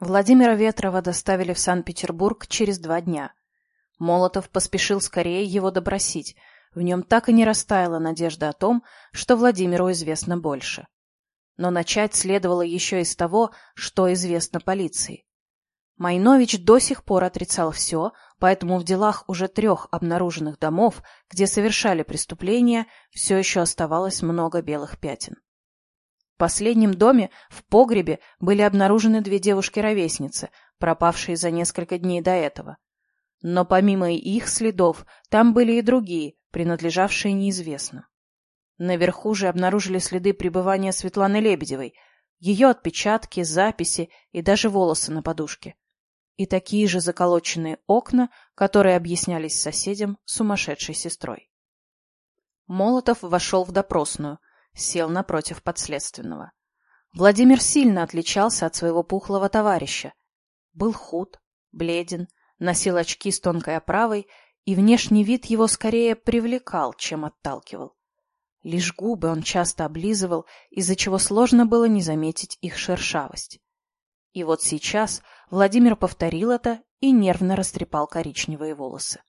Владимира Ветрова доставили в Санкт-Петербург через два дня. Молотов поспешил скорее его допросить. В нем так и не растаяла надежда о том, что Владимиру известно больше. Но начать следовало еще из того, что известно полиции. Майнович до сих пор отрицал все, поэтому в делах уже трех обнаруженных домов, где совершали преступления, все еще оставалось много белых пятен. Последнем доме, в погребе, были обнаружены две девушки-ровесницы, пропавшие за несколько дней до этого. Но помимо их следов, там были и другие, принадлежавшие неизвестным. Наверху же обнаружили следы пребывания Светланы Лебедевой, ее отпечатки, записи и даже волосы на подушке и такие же заколоченные окна, которые объяснялись соседям сумасшедшей сестрой. Молотов вошел в допросную, сел напротив подследственного. Владимир сильно отличался от своего пухлого товарища. Был худ, бледен, носил очки с тонкой оправой, и внешний вид его скорее привлекал, чем отталкивал. Лишь губы он часто облизывал, из-за чего сложно было не заметить их шершавость. И вот сейчас Владимир повторил это и нервно растрепал коричневые волосы.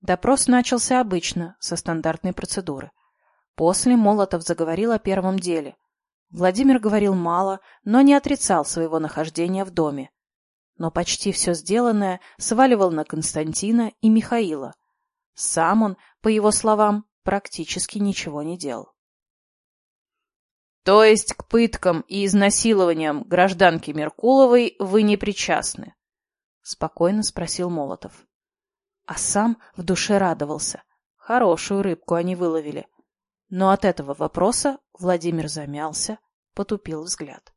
Допрос начался обычно, со стандартной процедуры. После Молотов заговорил о первом деле. Владимир говорил мало, но не отрицал своего нахождения в доме. Но почти все сделанное сваливал на Константина и Михаила. Сам он, по его словам, практически ничего не делал. То есть к пыткам и изнасилованиям гражданки Меркуловой вы не причастны? Спокойно спросил Молотов. А сам в душе радовался. Хорошую рыбку они выловили. Но от этого вопроса Владимир замялся, потупил взгляд.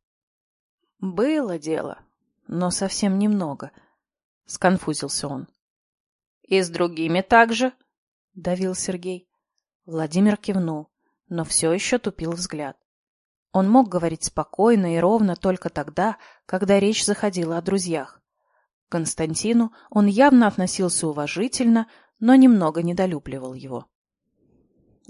Было дело, но совсем немного. Сконфузился он. И с другими также? Давил Сергей. Владимир кивнул, но все еще тупил взгляд. Он мог говорить спокойно и ровно только тогда, когда речь заходила о друзьях. К Константину он явно относился уважительно, но немного недолюбливал его.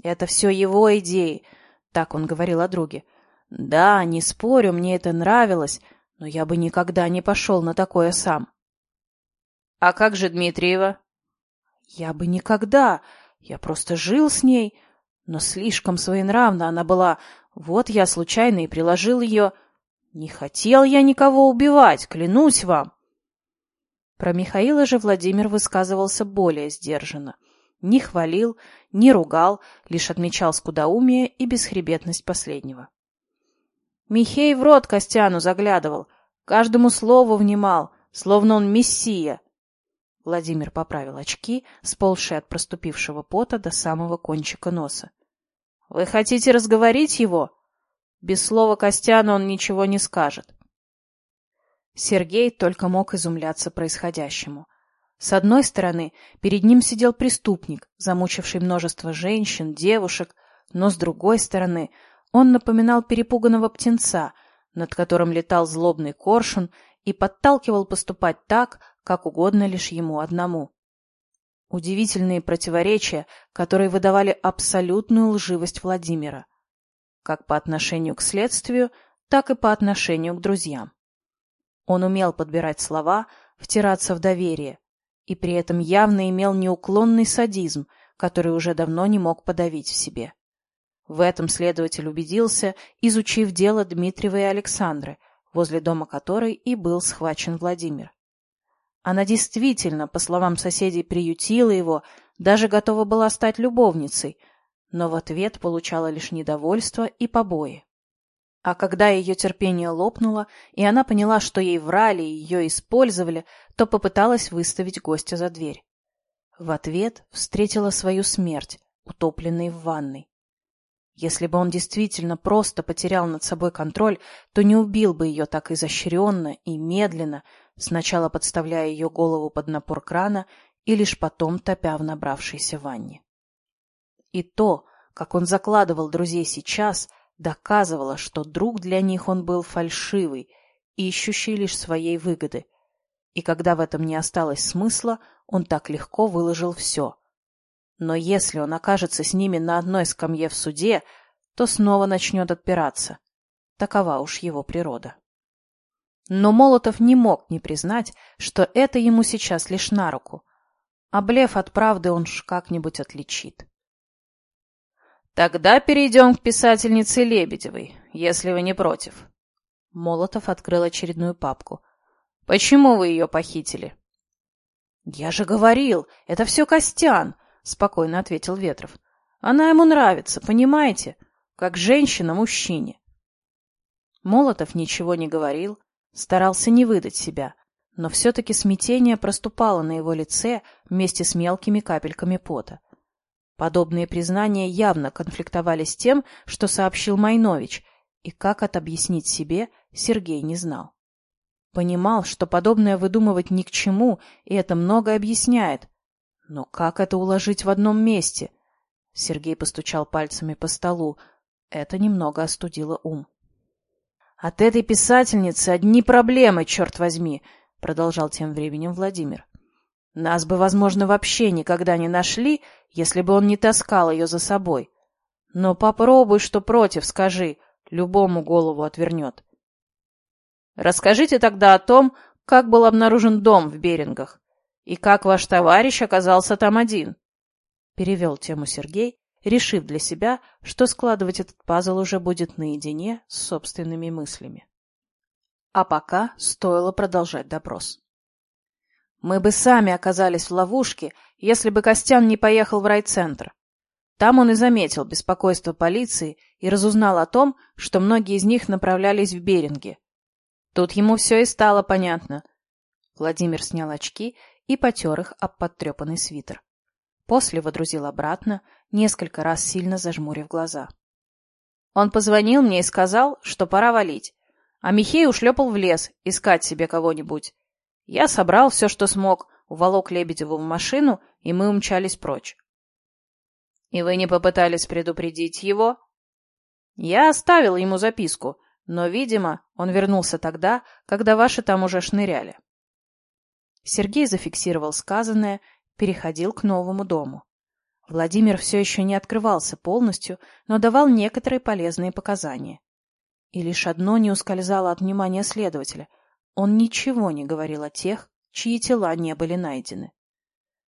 «Это все его идеи», — так он говорил о друге. «Да, не спорю, мне это нравилось, но я бы никогда не пошел на такое сам». «А как же Дмитриева?» «Я бы никогда. Я просто жил с ней, но слишком своенравна она была, вот я случайно и приложил ее. Не хотел я никого убивать, клянусь вам. Про Михаила же Владимир высказывался более сдержанно. Не хвалил, не ругал, лишь отмечал скудоумие и бесхребетность последнего. Михей в рот Костяну заглядывал, каждому слову внимал, словно он мессия. Владимир поправил очки, сползшие от проступившего пота до самого кончика носа. Вы хотите разговорить его? Без слова Костяна он ничего не скажет. Сергей только мог изумляться происходящему. С одной стороны, перед ним сидел преступник, замучивший множество женщин, девушек, но с другой стороны, он напоминал перепуганного птенца, над которым летал злобный коршун и подталкивал поступать так, как угодно лишь ему одному. Удивительные противоречия, которые выдавали абсолютную лживость Владимира, как по отношению к следствию, так и по отношению к друзьям. Он умел подбирать слова, втираться в доверие, и при этом явно имел неуклонный садизм, который уже давно не мог подавить в себе. В этом следователь убедился, изучив дело Дмитриева и Александры, возле дома которой и был схвачен Владимир. Она действительно, по словам соседей, приютила его, даже готова была стать любовницей, но в ответ получала лишь недовольство и побои. А когда ее терпение лопнуло, и она поняла, что ей врали и ее использовали, то попыталась выставить гостя за дверь. В ответ встретила свою смерть, утопленной в ванной. Если бы он действительно просто потерял над собой контроль, то не убил бы ее так изощренно и медленно, сначала подставляя ее голову под напор крана и лишь потом топя в набравшейся ванне. И то, как он закладывал друзей сейчас, доказывало, что друг для них он был фальшивый, ищущий лишь своей выгоды. И когда в этом не осталось смысла, он так легко выложил все. Но если он окажется с ними на одной скамье в суде, то снова начнет отпираться. Такова уж его природа. Но Молотов не мог не признать, что это ему сейчас лишь на руку. А блеф от правды он ж как-нибудь отличит. Тогда перейдем к писательнице Лебедевой, если вы не против. Молотов открыл очередную папку. Почему вы ее похитили? Я же говорил, это все Костян, спокойно ответил Ветров. Она ему нравится, понимаете? Как женщина мужчине. Молотов ничего не говорил, старался не выдать себя, но все-таки смятение проступало на его лице вместе с мелкими капельками пота. Подобные признания явно конфликтовали с тем, что сообщил Майнович, и как это объяснить себе, Сергей не знал. Понимал, что подобное выдумывать ни к чему, и это многое объясняет. Но как это уложить в одном месте? Сергей постучал пальцами по столу. Это немного остудило ум. «От этой писательницы одни проблемы, черт возьми!» — продолжал тем временем Владимир. «Нас бы, возможно, вообще никогда не нашли, если бы он не таскал ее за собой. Но попробуй, что против, скажи, любому голову отвернет. Расскажите тогда о том, как был обнаружен дом в Берингах и как ваш товарищ оказался там один. Перевел тему Сергей, решив для себя, что складывать этот пазл уже будет наедине с собственными мыслями. А пока стоило продолжать допрос. Мы бы сами оказались в ловушке, если бы Костян не поехал в райцентр. Там он и заметил беспокойство полиции и разузнал о том, что многие из них направлялись в Беринги. Тут ему все и стало понятно. Владимир снял очки и потер их об подтрепанный свитер. После водрузил обратно, несколько раз сильно зажмурив глаза. Он позвонил мне и сказал, что пора валить, а Михей ушлепал в лес искать себе кого-нибудь. Я собрал все, что смог, уволок Лебедеву в машину, и мы умчались прочь. — И вы не попытались предупредить его? Я оставил ему записку, но, видимо, он вернулся тогда, когда ваши там уже шныряли. Сергей зафиксировал сказанное, переходил к новому дому. Владимир все еще не открывался полностью, но давал некоторые полезные показания. И лишь одно не ускользало от внимания следователя. Он ничего не говорил о тех, чьи тела не были найдены.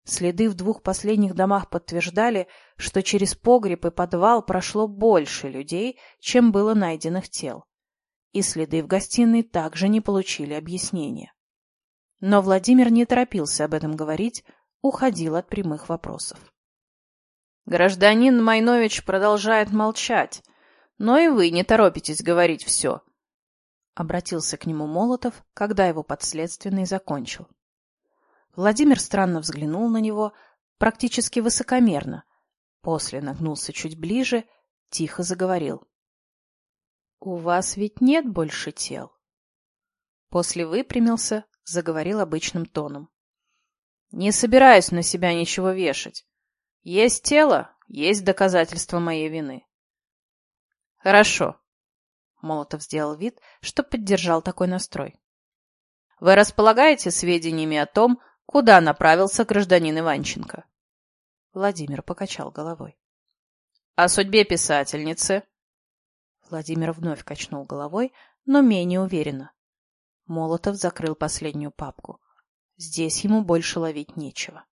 Следы в двух последних домах подтверждали, что через погреб и подвал прошло больше людей, чем было найденных тел. И следы в гостиной также не получили объяснения. Но Владимир не торопился об этом говорить, уходил от прямых вопросов. Гражданин Майнович продолжает молчать, но и вы не торопитесь говорить все, Обратился к нему Молотов, когда его подследственный закончил. Владимир странно взглянул на него, практически высокомерно. После нагнулся чуть ближе, тихо заговорил. — У вас ведь нет больше тел? После выпрямился, заговорил обычным тоном. — Не собираюсь на себя ничего вешать. Есть тело, есть доказательства моей вины. — Хорошо, Молотов сделал вид, что поддержал такой настрой. «Вы располагаете сведениями о том, куда направился гражданин Иванченко?» Владимир покачал головой. «О судьбе писательницы?» Владимир вновь качнул головой, но менее уверенно. Молотов закрыл последнюю папку. Здесь ему больше ловить нечего.